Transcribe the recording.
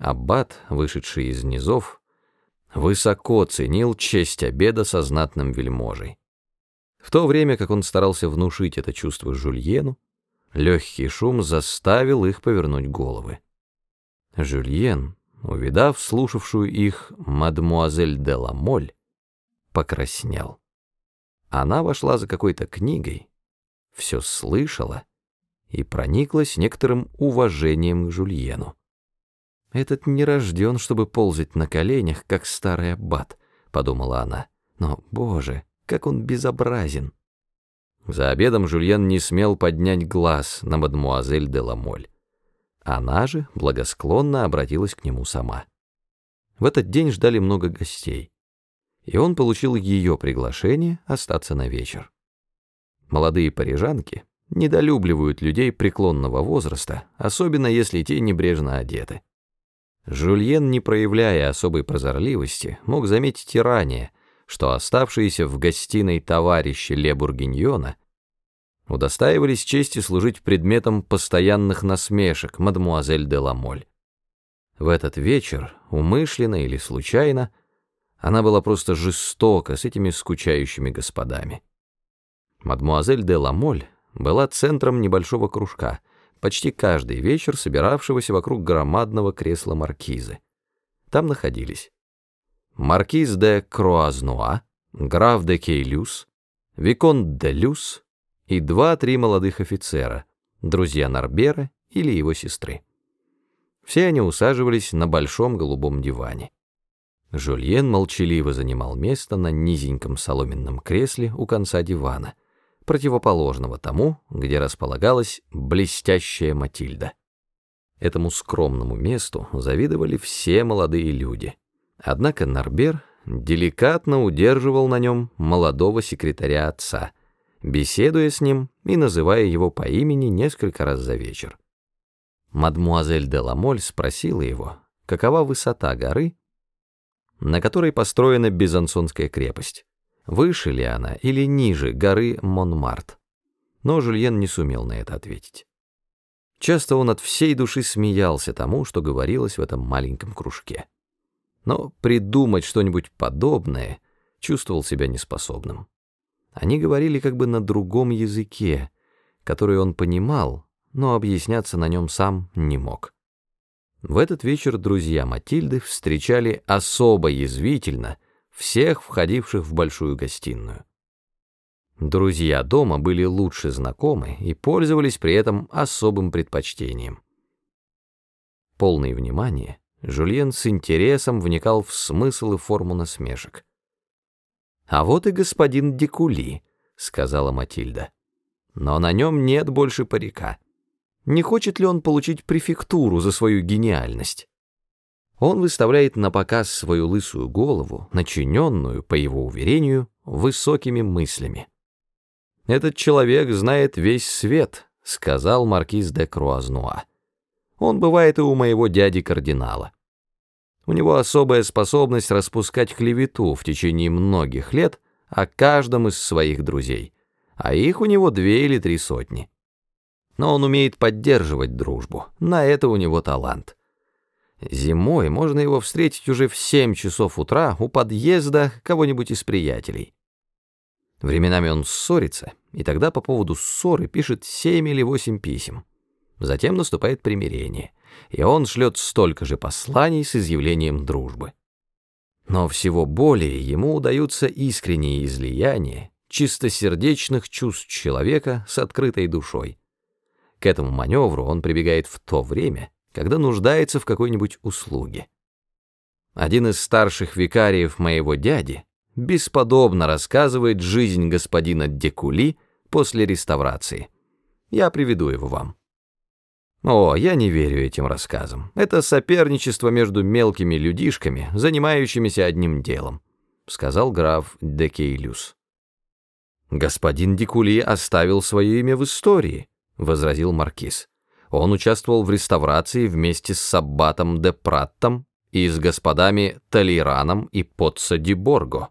Аббат, вышедший из низов, высоко ценил честь обеда со знатным вельможей. В то время, как он старался внушить это чувство Жульену, легкий шум заставил их повернуть головы. Жюльен, увидав слушавшую их мадмуазель де Ламоль, покраснел. Она вошла за какой-то книгой, все слышала и прониклась некоторым уважением к Жульену. «Этот не рожден, чтобы ползать на коленях, как старый аббат», — подумала она. «Но, боже, как он безобразен!» За обедом Жульен не смел поднять глаз на мадмуазель де Ламоль. Она же благосклонно обратилась к нему сама. В этот день ждали много гостей, и он получил ее приглашение остаться на вечер. Молодые парижанки недолюбливают людей преклонного возраста, особенно если те небрежно одеты. Жульен, не проявляя особой прозорливости, мог заметить и ранее, что оставшиеся в гостиной товарищи Ле Бургиньона удостаивались чести служить предметом постоянных насмешек мадмуазель де Ламоль. В этот вечер, умышленно или случайно, она была просто жестока с этими скучающими господами. Мадмуазель де Ламоль была центром небольшого кружка, почти каждый вечер собиравшегося вокруг громадного кресла маркизы. Там находились маркиз де Круазнуа, граф де Кейлюс, виконт де Люс и два-три молодых офицера, друзья Нарбера или его сестры. Все они усаживались на большом голубом диване. Жульен молчаливо занимал место на низеньком соломенном кресле у конца дивана, противоположного тому, где располагалась блестящая Матильда. Этому скромному месту завидовали все молодые люди. Однако Нарбер деликатно удерживал на нем молодого секретаря отца — беседуя с ним и называя его по имени несколько раз за вечер. Мадмуазель де Ламоль спросила его, какова высота горы, на которой построена Бизансонская крепость, выше ли она или ниже горы Монмарт. Но Жюльен не сумел на это ответить. Часто он от всей души смеялся тому, что говорилось в этом маленьком кружке. Но придумать что-нибудь подобное чувствовал себя неспособным. Они говорили как бы на другом языке, который он понимал, но объясняться на нем сам не мог. В этот вечер друзья Матильды встречали особо язвительно всех входивших в большую гостиную. Друзья дома были лучше знакомы и пользовались при этом особым предпочтением. Полное внимание, Жульен с интересом вникал в смысл и форму насмешек. «А вот и господин Декули», — сказала Матильда. «Но на нем нет больше парика. Не хочет ли он получить префектуру за свою гениальность?» Он выставляет на показ свою лысую голову, начиненную, по его уверению, высокими мыслями. «Этот человек знает весь свет», — сказал маркиз де Круазнуа. «Он бывает и у моего дяди-кардинала». У него особая способность распускать клевету в течение многих лет о каждом из своих друзей, а их у него две или три сотни. Но он умеет поддерживать дружбу, на это у него талант. Зимой можно его встретить уже в семь часов утра у подъезда кого-нибудь из приятелей. Временами он ссорится, и тогда по поводу ссоры пишет семь или восемь писем. Затем наступает примирение — и он шлет столько же посланий с изъявлением дружбы. Но всего более ему удаются искренние излияния чистосердечных чувств человека с открытой душой. К этому маневру он прибегает в то время, когда нуждается в какой-нибудь услуге. Один из старших викариев моего дяди бесподобно рассказывает жизнь господина Декули после реставрации. Я приведу его вам. О, я не верю этим рассказам. Это соперничество между мелкими людишками, занимающимися одним делом, сказал граф де Кейлюс. Господин Дикули оставил свое имя в истории, возразил маркиз. Он участвовал в реставрации вместе с Саббатом де Праттом и с господами Толераном и Потсо Борго.